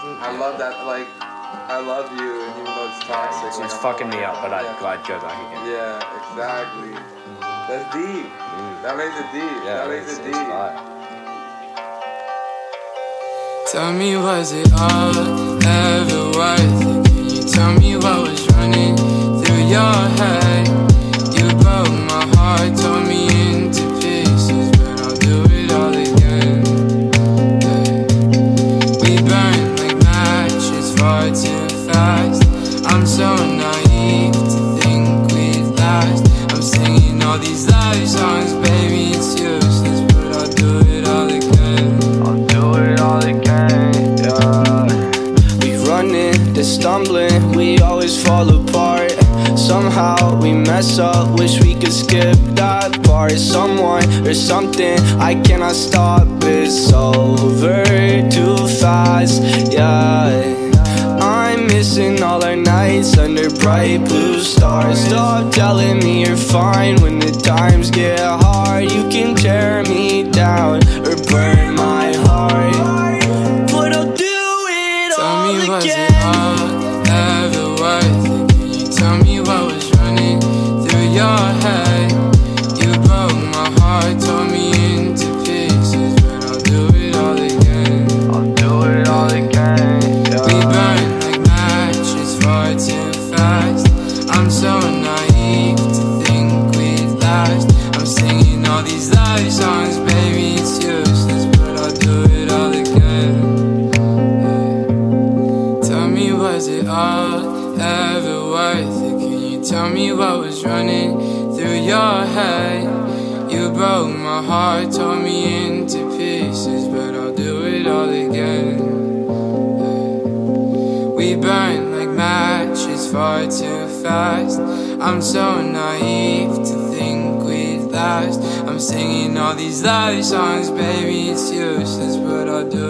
I love that. Like, I love you, and even though it's toxic, It's like, I'm fucking me up, but I'm glad I'd go back again. Yeah, exactly. That's deep. Mm. That makes it deep. Yeah, that makes it's, it it's deep. fire. Tell me, was it all ever worth it? Can you tell me fast. I'm so naive to think we'd last. I'm singing all these love songs, baby, it's useless, but I'll do it all again. I'll do it all again, yeah. We running, they're stumbling, we always fall apart. Somehow we mess up, wish we could skip that part. Someone or something, I cannot stop. It's over too fast, yeah. Bright blue stars. Stop telling me you're fine when the times get hard. You can tear me down was it all ever worth it? Can you tell me what was running through your head? You broke my heart, tore me into pieces, but I'll do it all again. We burn like matches far too fast. I'm so naive to think we'd last. I'm singing all these love songs, baby, it's useless, but I'll do